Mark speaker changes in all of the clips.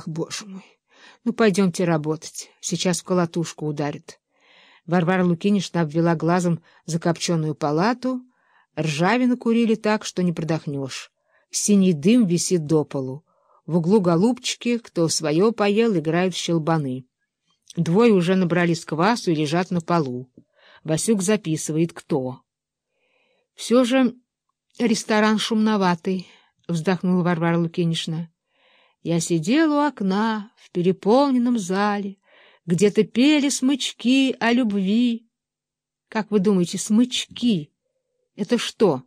Speaker 1: Ах, боже мой! Ну, пойдемте работать. Сейчас в колотушку ударит. Варвара Лукинишна обвела глазом закопченную палату. Ржавины курили так, что не продохнешь. Синий дым висит до полу. В углу голубчики, кто свое поел, играют в щелбаны. Двое уже набрались квасу и лежат на полу. Васюк записывает, кто. — Все же ресторан шумноватый, — вздохнула Варвара Лукинишна. Я сидел у окна в переполненном зале, где-то пели смычки о любви. Как вы думаете, смычки — это что?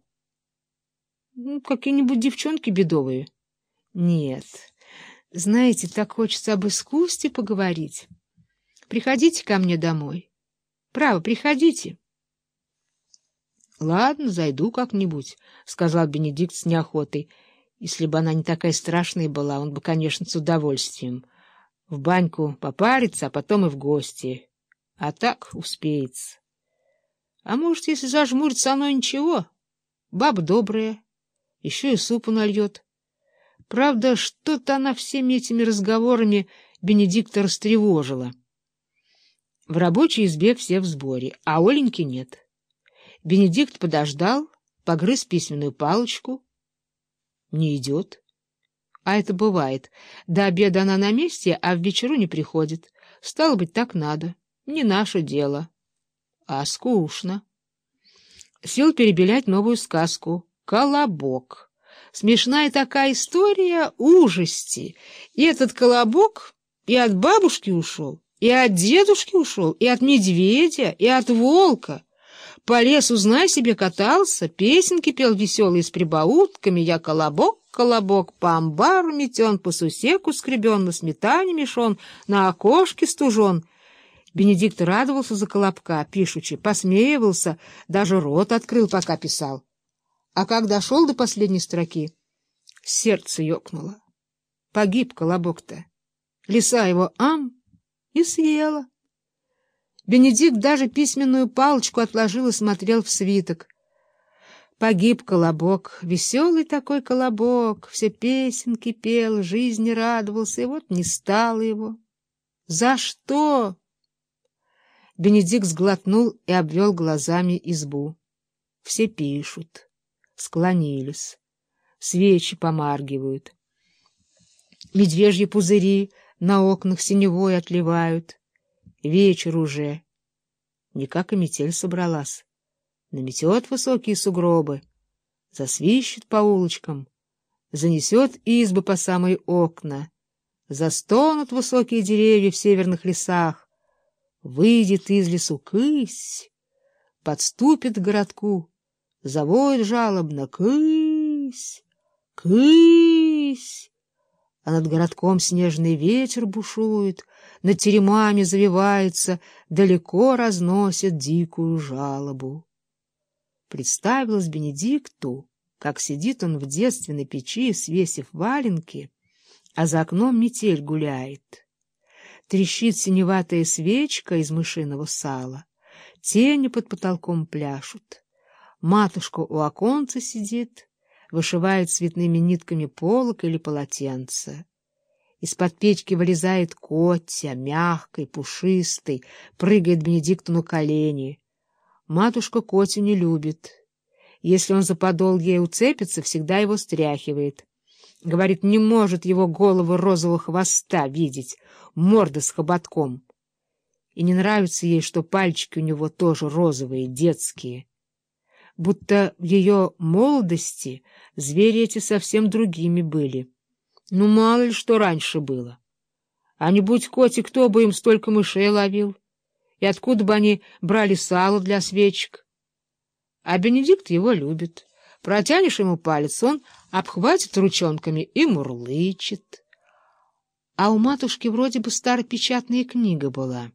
Speaker 1: Ну, какие-нибудь девчонки бедовые? Нет. Знаете, так хочется об искусстве поговорить. Приходите ко мне домой. Право, приходите. — Ладно, зайду как-нибудь, — сказал Бенедикт с неохотой. Если бы она не такая страшная была, он бы, конечно, с удовольствием. В баньку попариться, а потом и в гости. А так успеется. А может, если зажмурится, оно ничего. Баба добрая, еще и супу нальет. Правда, что-то она всеми этими разговорами Бенедикта растревожила. В рабочей избе все в сборе, а Оленьки нет. Бенедикт подождал, погрыз письменную палочку, не идет. А это бывает. До обеда она на месте, а в вечеру не приходит. Стало быть, так надо. Не наше дело. А скучно. Сел перебелять новую сказку. «Колобок». Смешная такая история ужасти. И этот колобок и от бабушки ушел, и от дедушки ушел, и от медведя, и от волка. По лесу, знай себе, катался, песенки пел веселые с прибаутками. Я колобок, колобок, по амбару метен, по сусеку скребен, на сметане мешон, на окошке стужен. Бенедикт радовался за колобка, пишучи, посмеивался, даже рот открыл, пока писал. А как дошел до последней строки, сердце ёкнуло. Погиб колобок-то. Лиса его ам и съела. Бенедикт даже письменную палочку отложил и смотрел в свиток. Погиб колобок, веселый такой колобок, все песенки пел, жизни радовался, и вот не стало его. За что? Бенедикт сглотнул и обвел глазами избу. Все пишут, склонились, свечи помаргивают. Медвежьи пузыри на окнах синевой отливают — Вечер уже. Никак и метель собралась. Наметет высокие сугробы, засвищет по улочкам, занесет избы по самые окна, застонут высокие деревья в северных лесах, выйдет из лесу кысь, подступит к городку, завоет жалобно «Кысь! Кысь!» А над городком снежный ветер бушует, над теремами завивается, далеко разносит дикую жалобу. Представилось Бенедикту, как сидит он в детстве на печи, свесив валенки, а за окном метель гуляет. Трещит синеватая свечка из мышиного сала, тени под потолком пляшут. Матушка у оконца сидит, вышивает цветными нитками полок или полотенце. Из-под печки вылезает Котя, мягкой, пушистой, прыгает Бенедикту на колени. Матушка Котю не любит. Если он за подол ей уцепится, всегда его стряхивает. Говорит, не может его голову розового хвоста видеть, морда с хоботком. И не нравится ей, что пальчики у него тоже розовые, детские будто в ее молодости звери эти совсем другими были. Ну, мало ли что раньше было. А не будь котик, кто бы им столько мышей ловил? И откуда бы они брали сало для свечек? А Бенедикт его любит. Протянешь ему палец, он обхватит ручонками и мурлычет. А у матушки вроде бы старая печатная книга была,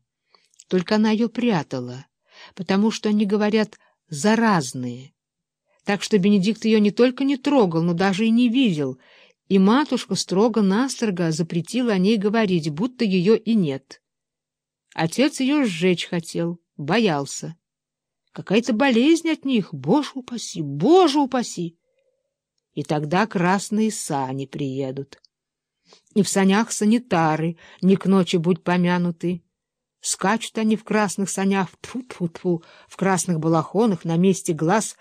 Speaker 1: только она ее прятала, потому что они говорят заразные. Так что Бенедикт ее не только не трогал, но даже и не видел, и матушка строго-настрого запретила о ней говорить, будто ее и нет. Отец ее сжечь хотел, боялся. Какая-то болезнь от них, боже упаси, боже упаси! И тогда красные сани приедут. И в санях санитары, не к ночи будь помянуты. Скачут они в красных санях, тьфу-тьфу-тьфу, в красных балахонах, на месте глаз